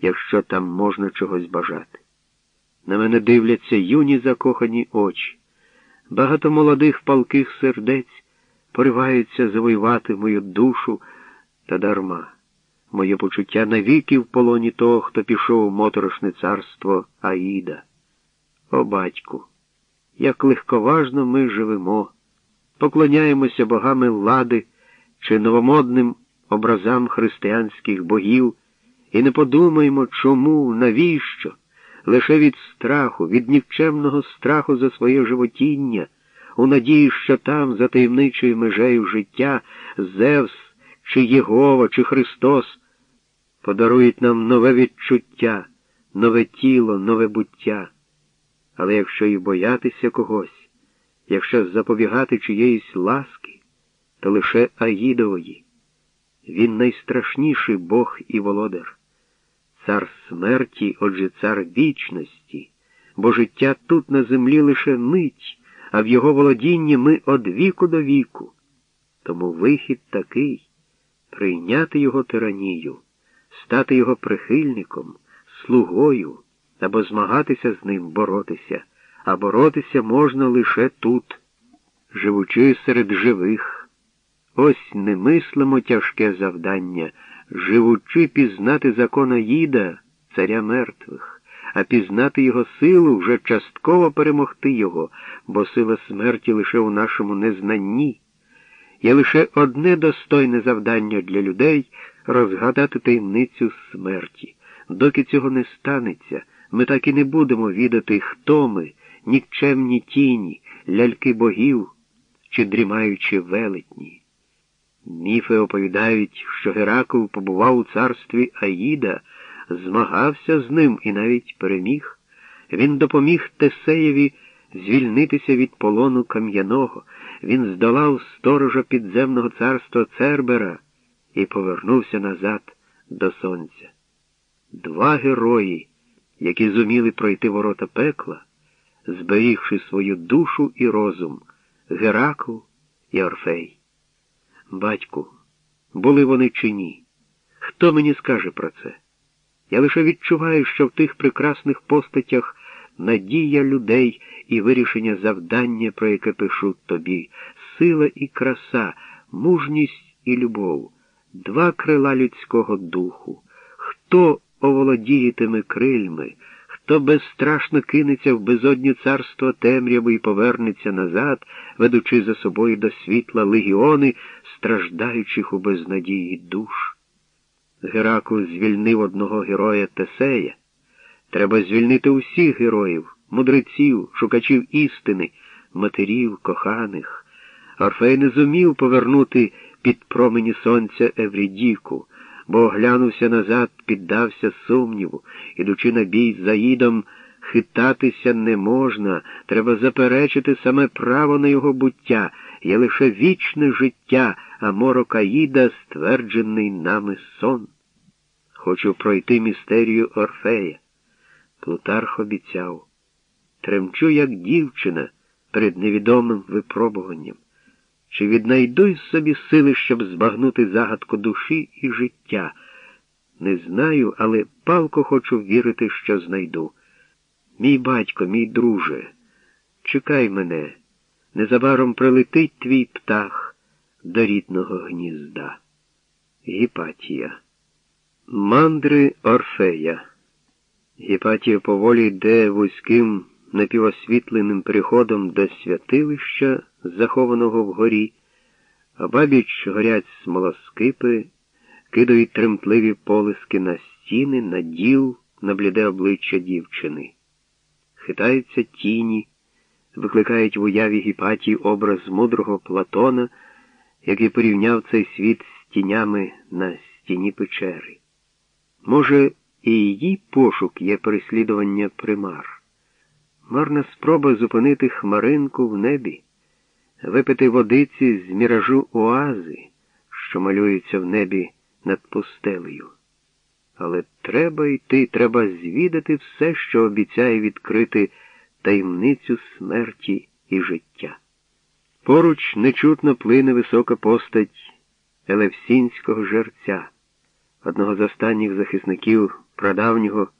якщо там можна чогось бажати. На мене дивляться юні закохані очі. Багато молодих палких сердець пориваються завоювати мою душу та дарма. Моє почуття навіки в полоні того, хто пішов у моторошне царство Аїда. О, батьку, як легковажно ми живемо, поклоняємося богами лади чи новомодним образам християнських богів і не подумаємо, чому, навіщо, лише від страху, від нікчемного страху за своє животіння, у надії, що там, за таємничою межею життя, Зевс, чи Єгова, чи Христос подарують нам нове відчуття, нове тіло, нове буття. Але якщо і боятися когось, якщо запобігати чиєїсь ласки, то лише Аїдової. Він найстрашніший Бог і володар, цар смерті, отже, цар вічності, бо життя тут на землі лише мить, а в його володінні ми од віку до віку. Тому вихід такий прийняти його тиранію, стати його прихильником, слугою або змагатися з ним, боротися, а боротися можна лише тут, живучи серед живих. Ось не мислимо тяжке завдання, живучи пізнати закона їда, царя мертвих, а пізнати його силу вже частково перемогти його, бо сила смерті лише у нашому незнанні. Є лише одне достойне завдання для людей розгадати таємницю смерті. Доки цього не станеться, ми так і не будемо відати, хто ми, нікчемні тіні, ляльки богів чи дрімаючі велетні. Міфи оповідають, що Геракл побував у царстві Аїда, змагався з ним і навіть переміг. Він допоміг Тесеєві звільнитися від полону кам'яного, він здолав сторожа підземного царства Цербера і повернувся назад до сонця. Два герої, які зуміли пройти ворота пекла, зберігши свою душу і розум, Геракл і Орфей. Батьку, були вони чи ні? Хто мені скаже про це? Я лише відчуваю, що в тих прекрасних постатях надія людей і вирішення завдання, про яке пишу тобі, сила і краса, мужність і любов, два крила людського духу. Хто оволодієтиме крильми? Хто безстрашно кинеться в безодню царства темряви і повернеться назад, ведучи за собою до світла легіони, страждаючих у безнадії душ. Геракл звільнив одного героя Тесея. Треба звільнити усіх героїв, мудреців, шукачів істини, матерів, коханих. Орфей не зумів повернути під промені сонця Еврідіку бо оглянувся назад, піддався сумніву, ідучи на бій з Аїдом, хитатися не можна, треба заперечити саме право на його буття, є лише вічне життя, а морок стверджений нами сон. Хочу пройти містерію Орфея. Плутарх обіцяв. Тремчу, як дівчина, перед невідомим випробуванням. Чи віднайду собі сили, щоб збагнути загадку душі і життя? Не знаю, але палко хочу вірити, що знайду. Мій батько, мій друже, чекай мене, незабаром прилетить твій птах до рідного гнізда. Гіпатія. Мандри Орфея. Гіпатія поволі йде вузьким напівосвітленим приходом до святилища захованого вгорі, а бабіч горять смолоскипи, кидають тремтливі полиски на стіни, на діл, на бліде обличчя дівчини. Хитаються тіні, викликають в уяві гіпатії образ мудрого Платона, який порівняв цей світ з тінями на стіні печери. Може, і її пошук є переслідування примар. Марна спроба зупинити хмаринку в небі випити водиці з міражу оази, що малюються в небі над пустелею. Але треба йти, треба звідати все, що обіцяє відкрити таємницю смерті і життя. Поруч нечутно плине висока постать Елевсінського жерця, одного з останніх захисників прадавнього